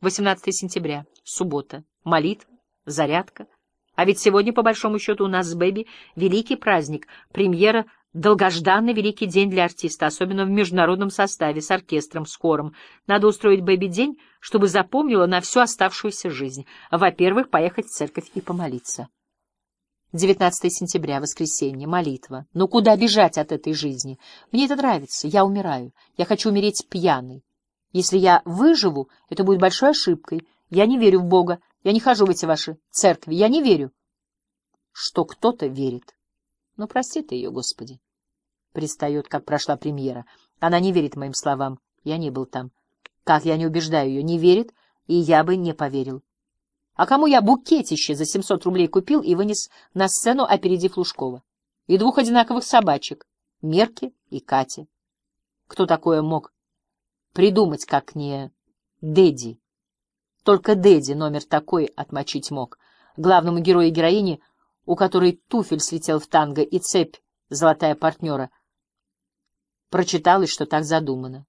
18 сентября, суббота, молитва, зарядка. А ведь сегодня, по большому счету, у нас с Бэби великий праздник, премьера Долгожданный великий день для артиста, особенно в международном составе, с оркестром, с хором. Надо устроить Бэби день, чтобы запомнила на всю оставшуюся жизнь. Во-первых, поехать в церковь и помолиться. 19 сентября, воскресенье, молитва. Но куда бежать от этой жизни? Мне это нравится, я умираю. Я хочу умереть пьяной. Если я выживу, это будет большой ошибкой. Я не верю в Бога, я не хожу в эти ваши церкви, я не верю, что кто-то верит. Но прости ты ее, Господи пристает, как прошла премьера. Она не верит моим словам. Я не был там. Как я не убеждаю ее? Не верит, и я бы не поверил. А кому я букетище за 700 рублей купил и вынес на сцену, опередив Лужкова? И двух одинаковых собачек — Мерки и Катя. Кто такое мог придумать, как не Дэдди? Только Дэдди номер такой отмочить мог. Главному герою и героине, у которой туфель слетел в танго и цепь золотая партнера, прочиталось, что так задумано.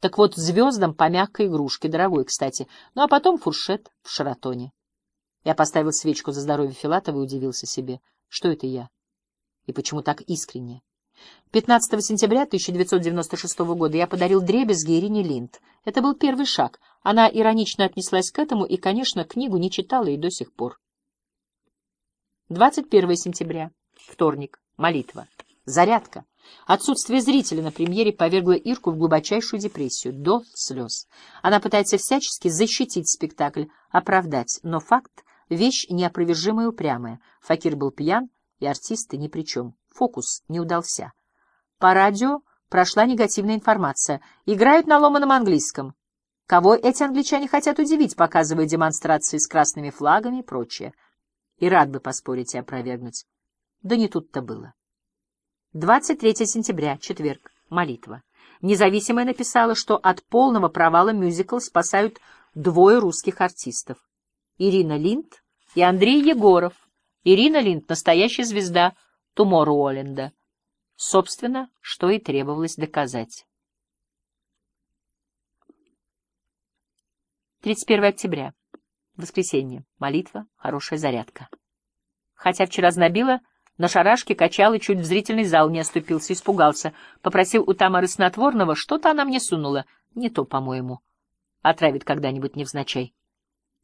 Так вот, звездам по мягкой игрушке, дорогой, кстати, ну а потом фуршет в Шаратоне. Я поставил свечку за здоровье Филатова и удивился себе, что это я, и почему так искренне. 15 сентября 1996 года я подарил дребезги Ирине Линд. Это был первый шаг. Она иронично отнеслась к этому и, конечно, книгу не читала и до сих пор. 21 сентября, вторник, молитва, зарядка. Отсутствие зрителя на премьере повергло Ирку в глубочайшую депрессию, до слез. Она пытается всячески защитить спектакль, оправдать, но факт — вещь неопровержимая и упрямая. Факир был пьян, и артисты ни при чем. Фокус не удался. По радио прошла негативная информация. Играют на ломаном английском. Кого эти англичане хотят удивить, показывая демонстрации с красными флагами и прочее? И рад бы поспорить и опровергнуть. Да не тут-то было. 23 сентября, четверг, молитва. Независимая написала, что от полного провала мюзикл спасают двое русских артистов. Ирина Линд и Андрей Егоров. Ирина Линд — настоящая звезда Туморроуленда. Собственно, что и требовалось доказать. 31 октября. Воскресенье. Молитва, хорошая зарядка. Хотя вчера знобила, на шарашке качал и чуть в зрительный зал не оступился, испугался. Попросил у Тамары снотворного, что-то она мне сунула. Не то, по-моему. Отравит когда-нибудь невзначай.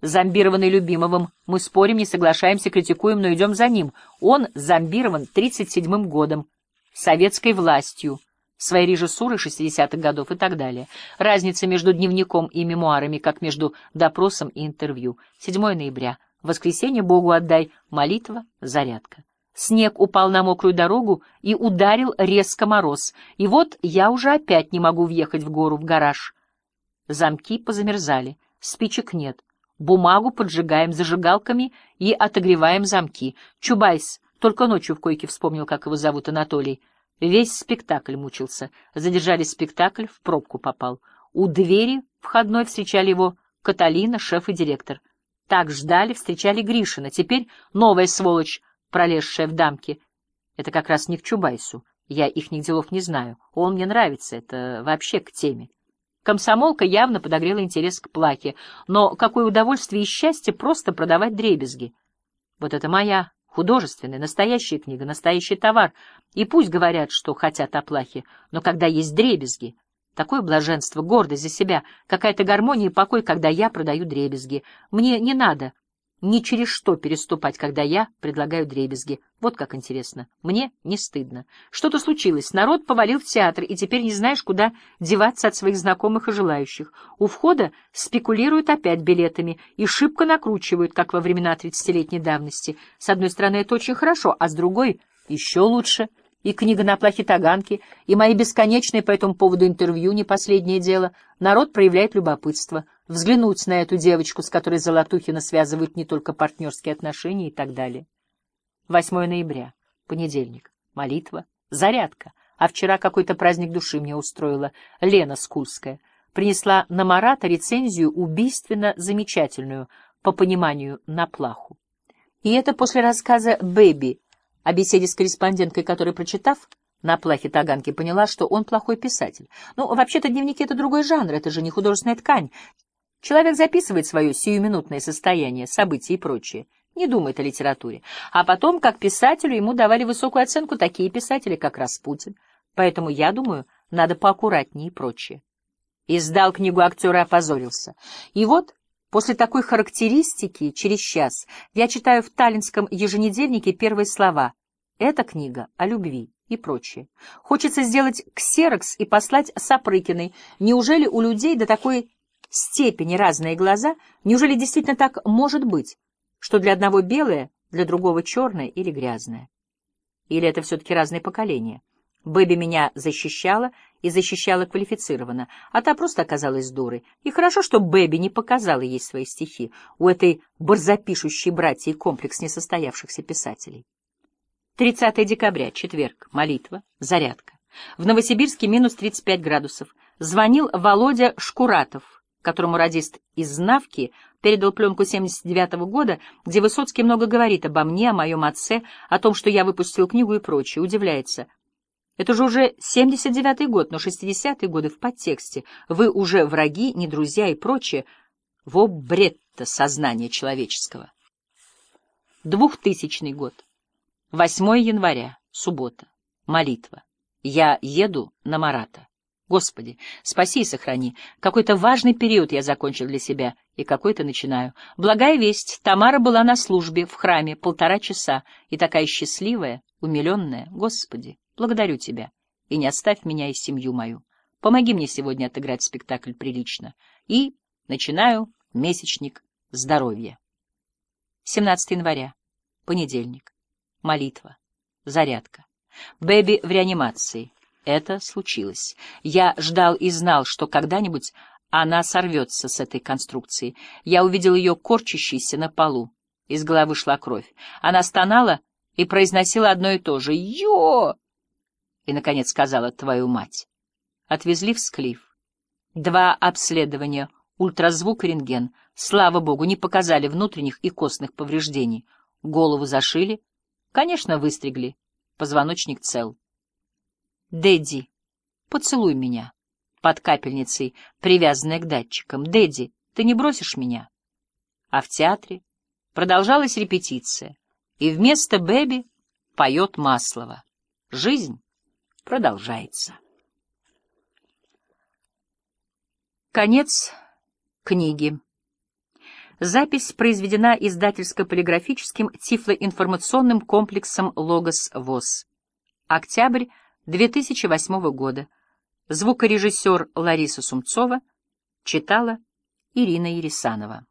Зомбированный Любимовым. Мы спорим, не соглашаемся, критикуем, но идем за ним. Он зомбирован 37-м годом, советской властью, своей режиссурой 60-х годов и так далее. Разница между дневником и мемуарами, как между допросом и интервью. 7 ноября. Воскресенье Богу отдай. Молитва, зарядка. Снег упал на мокрую дорогу и ударил резко мороз. И вот я уже опять не могу въехать в гору, в гараж. Замки позамерзали, спичек нет. Бумагу поджигаем зажигалками и отогреваем замки. Чубайс только ночью в койке вспомнил, как его зовут Анатолий. Весь спектакль мучился. Задержали спектакль, в пробку попал. У двери входной встречали его Каталина, шеф и директор. Так ждали, встречали Гришина. Теперь новая сволочь пролезшая в дамки. Это как раз не к Чубайсу. Я ихних делов не знаю. Он мне нравится, это вообще к теме. Комсомолка явно подогрела интерес к плаке, но какое удовольствие и счастье просто продавать дребезги. Вот это моя художественная, настоящая книга, настоящий товар. И пусть говорят, что хотят о плахе, но когда есть дребезги, такое блаженство, гордость за себя, какая-то гармония и покой, когда я продаю дребезги. Мне не надо ни через что переступать, когда я предлагаю дребезги. Вот как интересно. Мне не стыдно. Что-то случилось. Народ повалил в театр, и теперь не знаешь, куда деваться от своих знакомых и желающих. У входа спекулируют опять билетами и шибко накручивают, как во времена тридцатилетней давности. С одной стороны, это очень хорошо, а с другой — еще лучше — и книга на плахе Таганки, и мои бесконечные по этому поводу интервью не последнее дело. Народ проявляет любопытство, взглянуть на эту девочку, с которой Золотухина связывают не только партнерские отношения и так далее. 8 ноября, понедельник, молитва, зарядка, а вчера какой-то праздник души мне устроила Лена Скульская. Принесла на Марата рецензию убийственно замечательную, по пониманию, на плаху. И это после рассказа «Бэби» о беседе с корреспонденткой, которая, прочитав на плахе Таганки, поняла, что он плохой писатель. Ну, вообще-то дневники — это другой жанр, это же не художественная ткань. Человек записывает свое сиюминутное состояние, события и прочее, не думает о литературе. А потом, как писателю, ему давали высокую оценку такие писатели, как Распутин. Поэтому, я думаю, надо поаккуратнее и прочее. Издал книгу актера опозорился. И вот, после такой характеристики, через час, я читаю в таллинском еженедельнике первые слова. Эта книга о любви и прочее. Хочется сделать ксерокс и послать Сапрыкиной. Неужели у людей до такой степени разные глаза? Неужели действительно так может быть, что для одного белое, для другого черное или грязное? Или это все-таки разные поколения? Бэби меня защищала и защищала квалифицированно, а та просто оказалась дурой. И хорошо, что Бэби не показала ей свои стихи. У этой борзопишущей братьи комплекс несостоявшихся писателей. 30 декабря, четверг, молитва, зарядка. В Новосибирске минус 35 градусов. Звонил Володя Шкуратов, которому радист из Навки передал пленку 79 -го года, где Высоцкий много говорит обо мне, о моем отце, о том, что я выпустил книгу и прочее. Удивляется. Это же уже 79-й год, но 60-е годы в подтексте. Вы уже враги, не друзья и прочее. Во бред-то сознания человеческого. 2000 год. 8 января, суббота. Молитва. Я еду на Марата. Господи, спаси и сохрани. Какой-то важный период я закончил для себя, и какой-то начинаю. Благая весть. Тамара была на службе в храме полтора часа, и такая счастливая, умиленная. Господи. Благодарю тебя, и не оставь меня и семью мою. Помоги мне сегодня отыграть спектакль прилично. И начинаю месячник здоровья. 17 января, понедельник. Молитва. Зарядка. Бэби в реанимации. Это случилось. Я ждал и знал, что когда-нибудь она сорвется с этой конструкции. Я увидел ее корчащейся на полу. Из головы шла кровь. Она стонала и произносила одно и то же «Ё!» И, наконец, сказала «твою мать». Отвезли в Склиф. Два обследования, ультразвук и рентген, слава богу, не показали внутренних и костных повреждений. Голову зашили, конечно, выстригли, позвоночник цел. «Дэдди, поцелуй меня» под капельницей, привязанная к датчикам. «Дэдди, ты не бросишь меня?» А в театре продолжалась репетиция, и вместо Бэби поет Маслова. Жизнь продолжается. Конец книги. Запись произведена издательско-полиграфическим тифлоинформационным комплексом «Логос ВОЗ». Октябрь 2008 года. Звукорежиссер Лариса Сумцова читала Ирина Ересанова.